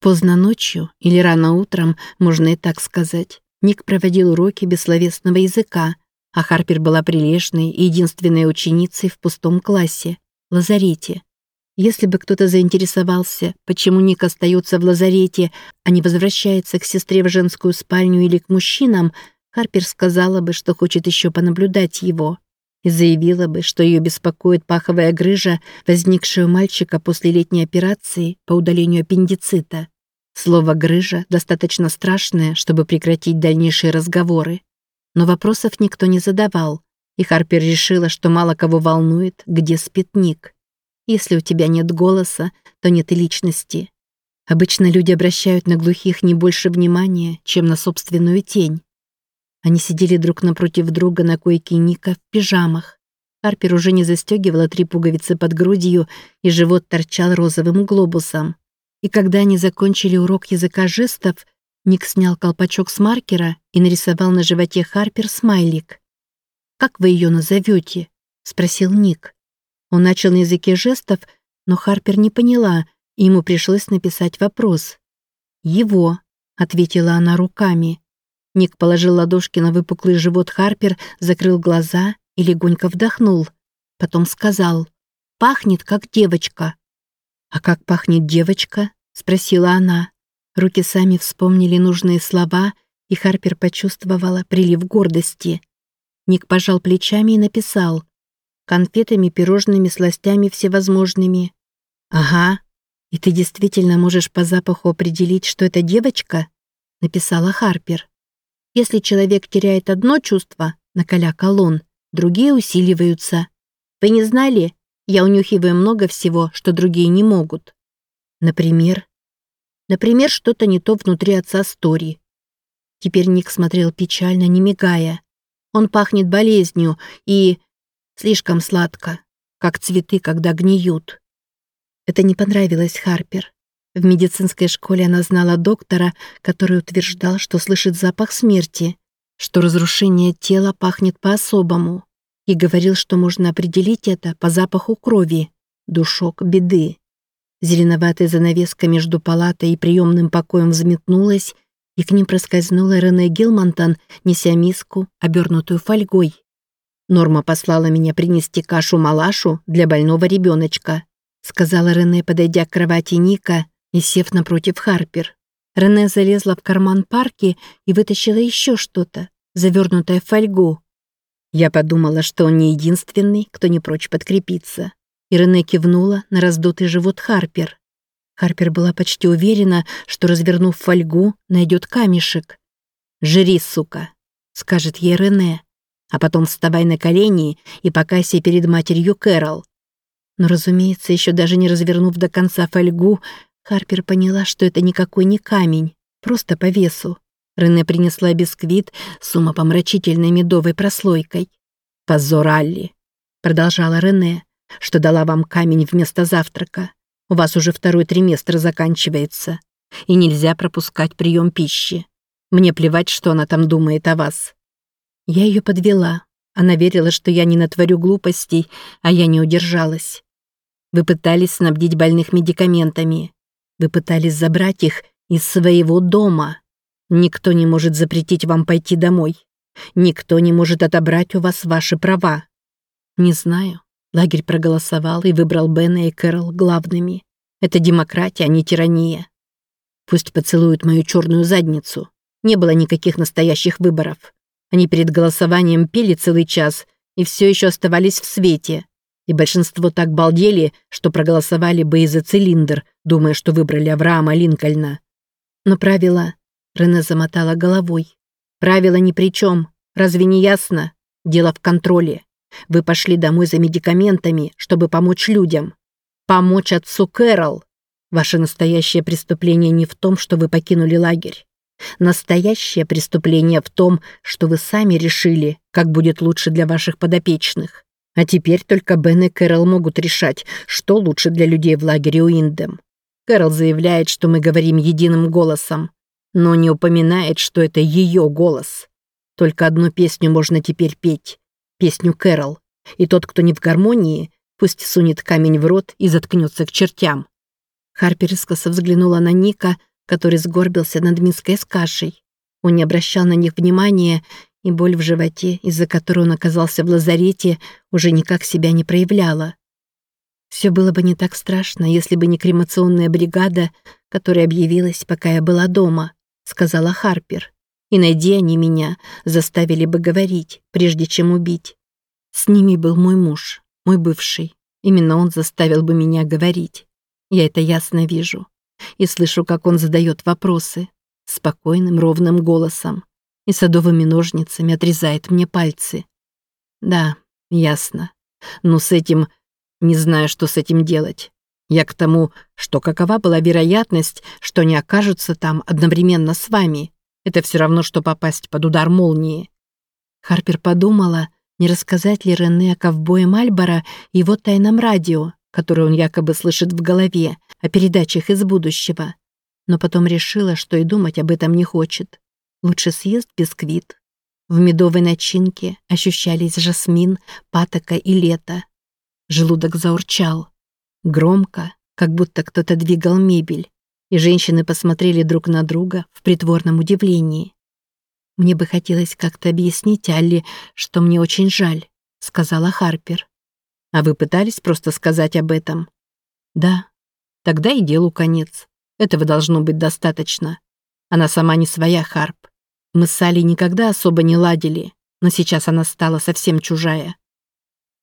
Поздно ночью или рано утром, можно и так сказать, Ник проводил уроки бессловесного языка, а Харпер была прилежной и единственной ученицей в пустом классе, лазарете. Если бы кто-то заинтересовался, почему Ник остается в лазарете, а не возвращается к сестре в женскую спальню или к мужчинам, Харпер сказала бы, что хочет еще понаблюдать его. И заявила бы, что ее беспокоит паховая грыжа, возникшая у мальчика после летней операции по удалению аппендицита. Слово «грыжа» достаточно страшное, чтобы прекратить дальнейшие разговоры. Но вопросов никто не задавал, и Харпер решила, что мало кого волнует, где спит Ник. Если у тебя нет голоса, то нет и личности. Обычно люди обращают на глухих не больше внимания, чем на собственную тень. Они сидели друг напротив друга на койке Ника в пижамах. Харпер уже не застегивала три пуговицы под грудью, и живот торчал розовым глобусом. И когда они закончили урок языка жестов, Ник снял колпачок с маркера и нарисовал на животе Харпер смайлик. «Как вы ее назовете?» — спросил Ник. Он начал на языке жестов, но Харпер не поняла, и ему пришлось написать вопрос. «Его», — ответила она руками. Ник положил ладошки на выпуклый живот Харпер, закрыл глаза и легонько вдохнул. Потом сказал «Пахнет, как девочка». «А как пахнет девочка?» — спросила она. Руки сами вспомнили нужные слова, и Харпер почувствовала прилив гордости. Ник пожал плечами и написал «Конфетами, пирожными, сластями всевозможными». «Ага. И ты действительно можешь по запаху определить, что это девочка?» — написала Харпер. «Если человек теряет одно чувство, накалял он, другие усиливаются. Вы не знали, я унюхиваю много всего, что другие не могут. Например? Например, что-то не то внутри отца Стори. Теперь Ник смотрел печально, не мигая. Он пахнет болезнью и... слишком сладко, как цветы, когда гниют. Это не понравилось Харпер. В медицинской школе она знала доктора, который утверждал, что слышит запах смерти, что разрушение тела пахнет по-особому и говорил, что можно определить это по запаху крови, душок беды. Зеленоватая занавеска между палатой и приемным покоем взметнулась, и к ним проскользнула Рене Гилмонтон, неся миску, обернутую фольгой. «Норма послала меня принести кашу-малашу для больного ребеночка», сказала Рене, подойдя к кровати Ника и сев напротив Харпер. Рене залезла в карман парки и вытащила еще что-то, завернутое в фольгу. Я подумала, что он не единственный, кто не прочь подкрепиться. И Рене кивнула на раздутый живот Харпер. Харпер была почти уверена, что, развернув фольгу, найдет камешек. «Жри, сука!» — скажет ей Рене. «А потом вставай на колени и покайся перед матерью Кэрол». Но, разумеется, еще даже не развернув до конца фольгу, Харпер поняла, что это никакой не камень, просто по весу. Рене принесла бисквит с умопомрачительной медовой прослойкой. «Позор, Алли!» — продолжала Рене, «что дала вам камень вместо завтрака. У вас уже второй триместр заканчивается, и нельзя пропускать прием пищи. Мне плевать, что она там думает о вас». Я ее подвела. Она верила, что я не натворю глупостей, а я не удержалась. Вы пытались снабдить больных медикаментами. Вы пытались забрать их из своего дома. Никто не может запретить вам пойти домой. Никто не может отобрать у вас ваши права. Не знаю. Лагерь проголосовал и выбрал Бена и Кэрол главными. Это демократия, а не тирания. Пусть поцелуют мою черную задницу. Не было никаких настоящих выборов. Они перед голосованием пели целый час и все еще оставались в свете. И большинство так балдели, что проголосовали бы и за цилиндр, думая, что выбрали Авраама Линкольна. Но правила Рене замотала головой. «Правила ни при чем. Разве не ясно? Дело в контроле. Вы пошли домой за медикаментами, чтобы помочь людям. Помочь отцу Кэрол. Ваше настоящее преступление не в том, что вы покинули лагерь. Настоящее преступление в том, что вы сами решили, как будет лучше для ваших подопечных. А теперь только Бен и Кэрол могут решать, что лучше для людей в лагере Уиндем. Кэрол заявляет, что мы говорим единым голосом но не упоминает, что это ее голос. Только одну песню можно теперь петь. Песню Кэрол. И тот, кто не в гармонии, пусть сунет камень в рот и заткнется к чертям. Харпер искоса взглянула на Ника, который сгорбился над миской с кашей. Он не обращал на них внимания, и боль в животе, из-за которой он оказался в лазарете, уже никак себя не проявляла. Все было бы не так страшно, если бы не кремационная бригада, которая объявилась, пока я была дома, сказала Харпер. И найди они меня, заставили бы говорить, прежде чем убить. С ними был мой муж, мой бывший. Именно он заставил бы меня говорить. Я это ясно вижу. И слышу, как он задает вопросы. Спокойным, ровным голосом. И садовыми ножницами отрезает мне пальцы. Да, ясно. Но с этим... Не знаю, что с этим делать. Я к тому, что какова была вероятность, что они окажутся там одновременно с вами. Это все равно, что попасть под удар молнии. Харпер подумала, не рассказать ли Рене о ковбое Мальборо и его тайном радио, которое он якобы слышит в голове, о передачах из будущего. Но потом решила, что и думать об этом не хочет. Лучше съест бисквит. В медовой начинке ощущались жасмин, патока и лето. Желудок заурчал. Громко, как будто кто-то двигал мебель. И женщины посмотрели друг на друга в притворном удивлении. «Мне бы хотелось как-то объяснить Алле, что мне очень жаль», — сказала Харпер. «А вы пытались просто сказать об этом?» «Да. Тогда и делу конец. Этого должно быть достаточно. Она сама не своя, Харп. Мы с Салли никогда особо не ладили, но сейчас она стала совсем чужая.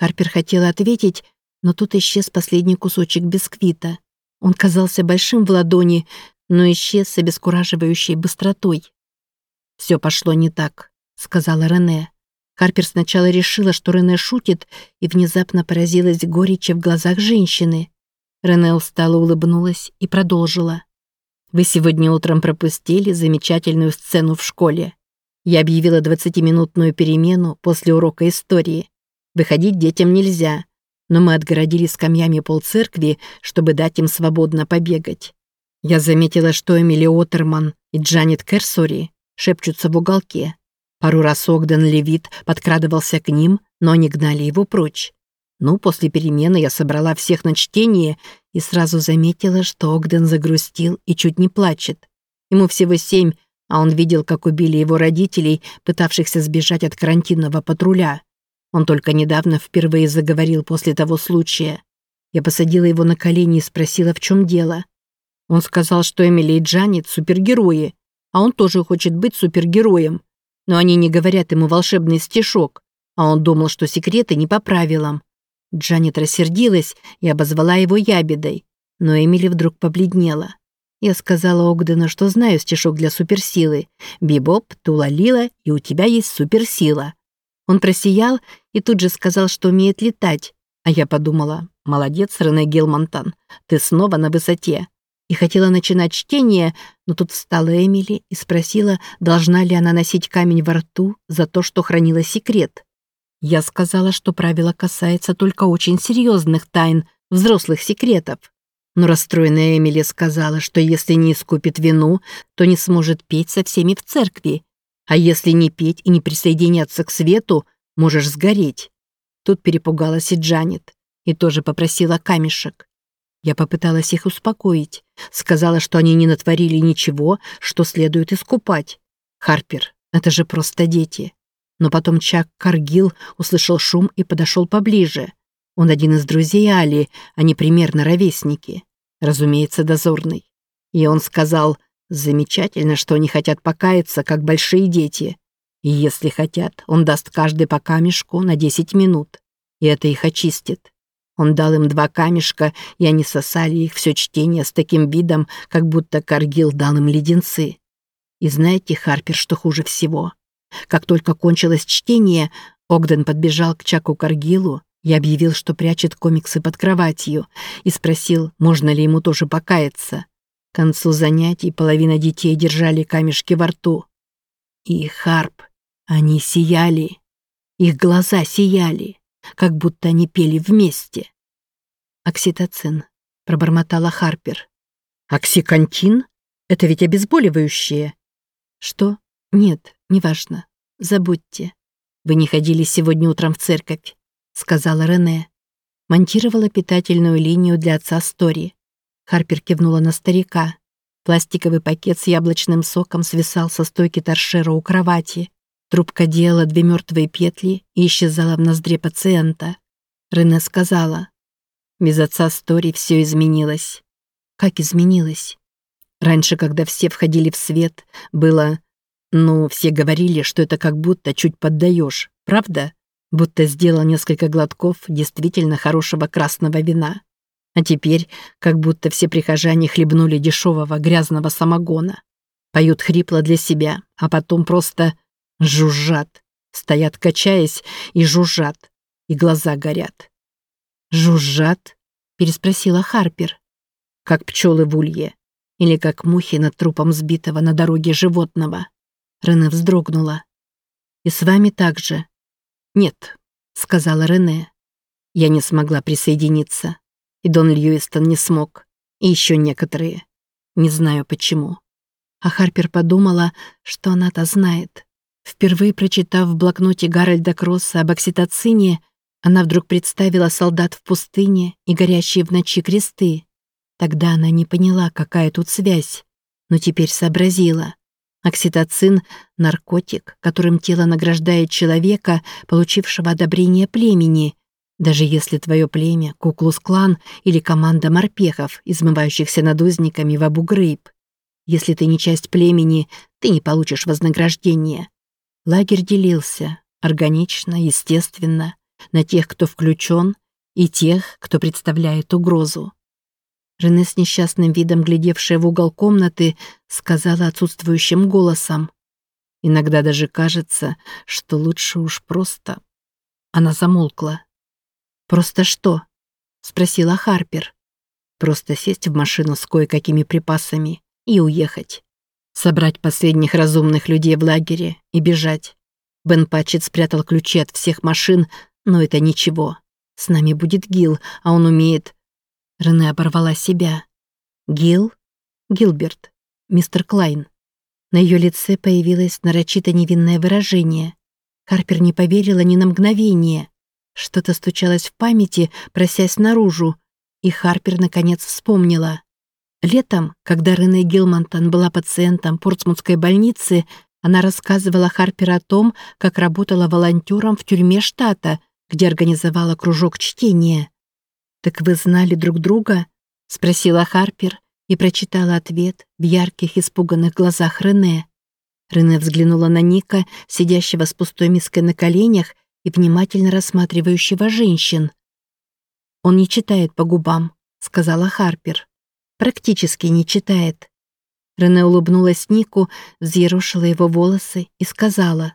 Харпер хотела ответить, но тут исчез последний кусочек бисквита. Он казался большим в ладони, но исчез с обескураживающей быстротой. «Все пошло не так», — сказала Рене. Харпер сначала решила, что Рене шутит, и внезапно поразилась горечи в глазах женщины. Рене устало улыбнулась и продолжила. «Вы сегодня утром пропустили замечательную сцену в школе. Я объявила двадцатиминутную перемену после урока истории. Выходить детям нельзя, но мы отгородили скамьями полцеркви, чтобы дать им свободно побегать. Я заметила, что Эмили Отерман и Джанет Керсори шепчутся в уголке. Пару раз Огден Левит подкрадывался к ним, но они гнали его прочь. Ну, после перемены я собрала всех на чтение и сразу заметила, что Огден загрустил и чуть не плачет. Ему всего семь, а он видел, как убили его родителей, пытавшихся сбежать от карантинного патруля. Он только недавно впервые заговорил после того случая. Я посадила его на колени и спросила, в чем дело. Он сказал, что Эмили и Джанет — супергерои, а он тоже хочет быть супергероем. Но они не говорят ему волшебный стишок, а он думал, что секреты не по правилам. Джанет рассердилась и обозвала его ябедой, но Эмили вдруг побледнела. Я сказала Огдену, что знаю стишок для суперсилы. «Бибоп, Тулалила, и у тебя есть суперсила». Он просиял и тут же сказал, что умеет летать. А я подумала, молодец, Рене Гилмонтан, ты снова на высоте. И хотела начинать чтение, но тут встала Эмили и спросила, должна ли она носить камень во рту за то, что хранила секрет. Я сказала, что правило касается только очень серьезных тайн, взрослых секретов. Но расстроенная Эмили сказала, что если не искупит вину, то не сможет петь со всеми в церкви, а если не петь и не присоединяться к свету, можешь сгореть. Тут перепугалась и Джанет, и тоже попросила камешек. Я попыталась их успокоить, сказала, что они не натворили ничего, что следует искупать. Харпер, это же просто дети. Но потом Чак Каргил услышал шум и подошел поближе. Он один из друзей Али, они примерно ровесники. Разумеется, дозорный. И он сказал, Замечательно, что они хотят покаяться, как большие дети. И если хотят, он даст каждый по камешку на 10 минут. И это их очистит. Он дал им два камешка, и они сосали их все чтение с таким видом, как будто Каргил дал им леденцы. И знаете, Харпер, что хуже всего? Как только кончилось чтение, Огден подбежал к Чаку Каргилу и объявил, что прячет комиксы под кроватью, и спросил, можно ли ему тоже покаяться. К концу занятий половина детей держали камешки во рту. И Харп, они сияли. Их глаза сияли, как будто они пели вместе. «Окситоцин», — пробормотала Харпер. «Оксикантин? Это ведь обезболивающее». «Что? Нет, неважно. Забудьте. Вы не ходили сегодня утром в церковь», — сказала Рене. Монтировала питательную линию для отца Стори. Харпер кивнула на старика. Пластиковый пакет с яблочным соком свисал со стойки торшера у кровати. Трубка делала две мертвые петли и исчезала в ноздре пациента. Рене сказала, «Без отца Стори все изменилось». «Как изменилось?» Раньше, когда все входили в свет, было... Ну, все говорили, что это как будто чуть поддаешь, правда? Будто сделал несколько глотков действительно хорошего красного вина. А теперь, как будто все прихожане хлебнули дешевого грязного самогона. Поют хрипло для себя, а потом просто жужжат. Стоят, качаясь, и жужжат. И глаза горят. «Жужжат?» — переспросила Харпер. «Как пчелы в улье. Или как мухи над трупом сбитого на дороге животного». Рене вздрогнула. «И с вами так же?» «Нет», — сказала Рене. «Я не смогла присоединиться. И Дон Льюистон не смог. И еще некоторые. Не знаю почему». А Харпер подумала, что она-то знает. Впервые прочитав в блокноте Гарольда Кросса об окситоцине, она вдруг представила солдат в пустыне и горящие в ночи кресты. Тогда она не поняла, какая тут связь, но теперь сообразила. Окситоцин – наркотик, которым тело награждает человека, получившего одобрение племени, даже если твое племя – Куклус-клан или команда морпехов, измывающихся над узниками в Абу-Грейб. Если ты не часть племени, ты не получишь вознаграждения. Лагерь делился, органично, естественно, на тех, кто включен, и тех, кто представляет угрозу. Жены с несчастным видом, глядевшая в угол комнаты, сказала отсутствующим голосом. «Иногда даже кажется, что лучше уж просто...» Она замолкла. «Просто что?» — спросила Харпер. «Просто сесть в машину с кое-какими припасами и уехать. Собрать последних разумных людей в лагере и бежать. Бен Патчет спрятал ключи от всех машин, но это ничего. С нами будет Гил, а он умеет... Рене оборвала себя. Гил? Гилберт. Мистер Клайн. На ее лице появилось нарочито невинное выражение. Харпер не поверила ни на мгновение. Что-то стучалось в памяти, просясь наружу, и Харпер наконец вспомнила. Летом, когда Рене Гилмонтон была пациентом Портсмутской больницы, она рассказывала Харпер о том, как работала волонтером в тюрьме штата, где организовала кружок чтения. «Так вы знали друг друга?» — спросила Харпер и прочитала ответ в ярких, испуганных глазах Рене. Рене взглянула на Ника, сидящего с пустой миской на коленях и внимательно рассматривающего женщин. «Он не читает по губам», — сказала Харпер. «Практически не читает. Рене улыбнулась Нику, взъерошила его волосы и сказала.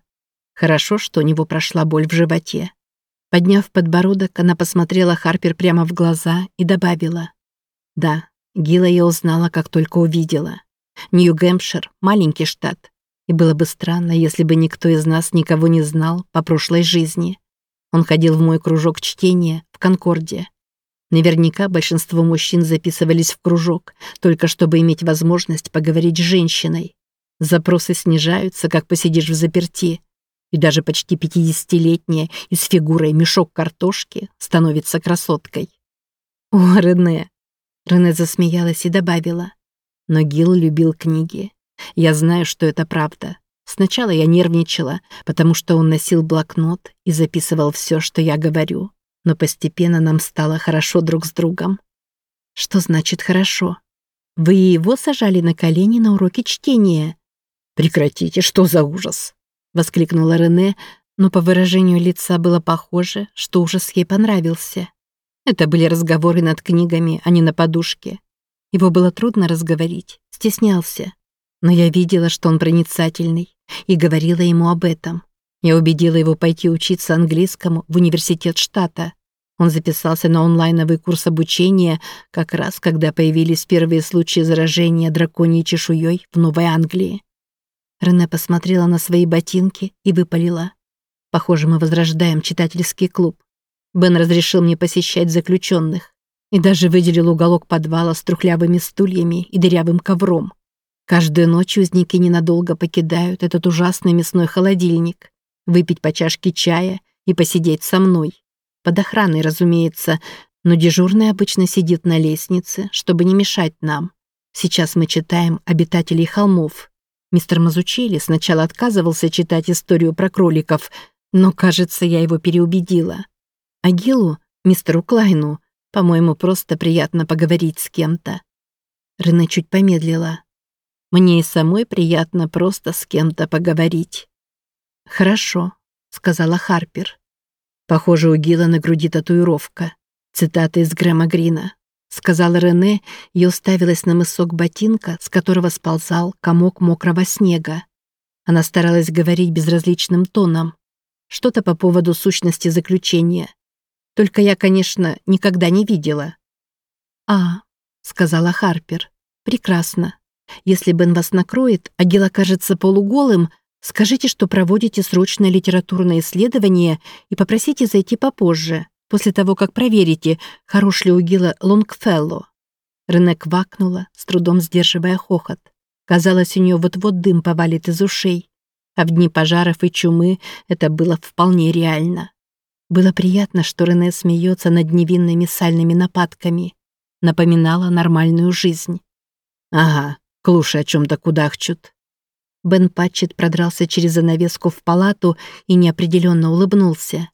«Хорошо, что у него прошла боль в животе». Подняв подбородок, она посмотрела Харпер прямо в глаза и добавила. «Да, Гила я узнала, как только увидела. Нью-Гэмпшир — маленький штат, и было бы странно, если бы никто из нас никого не знал по прошлой жизни. Он ходил в мой кружок чтения в Конкорде. Наверняка большинство мужчин записывались в кружок, только чтобы иметь возможность поговорить с женщиной. Запросы снижаются, как посидишь в заперти. И даже почти пятидесятилетняя и с фигурой мешок картошки становится красоткой. «О, Рене!» Рене засмеялась и добавила. Но Гил любил книги. Я знаю, что это правда. Сначала я нервничала, потому что он носил блокнот и записывал все, что я говорю но постепенно нам стало хорошо друг с другом. Что значит хорошо? Вы его сажали на колени на уроке чтения. Прекратите, что за ужас? Воскликнула Рене, но по выражению лица было похоже, что ужас ей понравился. Это были разговоры над книгами, а не на подушке. Его было трудно разговорить, стеснялся. Но я видела, что он проницательный, и говорила ему об этом. Я убедила его пойти учиться английскому в университет штата. Он записался на онлайновый курс обучения как раз когда появились первые случаи заражения драконьей чешуей в Новой Англии. Рене посмотрела на свои ботинки и выпалила. «Похоже, мы возрождаем читательский клуб. Бен разрешил мне посещать заключенных и даже выделил уголок подвала с трухлявыми стульями и дырявым ковром. Каждую ночь узники ненадолго покидают этот ужасный мясной холодильник, выпить по чашке чая и посидеть со мной. Под охраной, разумеется, но дежурный обычно сидит на лестнице, чтобы не мешать нам. Сейчас мы читаем «Обитателей холмов». Мистер Мазучели сначала отказывался читать историю про кроликов, но, кажется, я его переубедила. А Гилу, мистеру Клайну, по-моему, просто приятно поговорить с кем-то. Рене чуть помедлила. Мне и самой приятно просто с кем-то поговорить. «Хорошо», — сказала Харпер. Похоже, у Гила на груди татуировка. Цитата из Грэма Грина. Сказала Рене и уставилась на мысок ботинка, с которого сползал комок мокрого снега. Она старалась говорить безразличным тоном. Что-то по поводу сущности заключения. Только я, конечно, никогда не видела. «А», — сказала Харпер, — «прекрасно. Если Бен вас накроет, а Гил окажется полуголым, скажите, что проводите срочное литературное исследование и попросите зайти попозже, после того, как проверите, хорош ли у Гила Лонгфелло». Рене квакнула, с трудом сдерживая хохот. Казалось, у нее вот-вот дым повалит из ушей. А в дни пожаров и чумы это было вполне реально. Было приятно, что Рене смеется над невинными сальными нападками. Напоминала нормальную жизнь. «Ага, клуши о чем-то кудахчут». Бен Патчет продрался через занавеску в палату и неопределенно улыбнулся.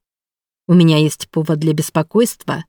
«У меня есть повод для беспокойства»,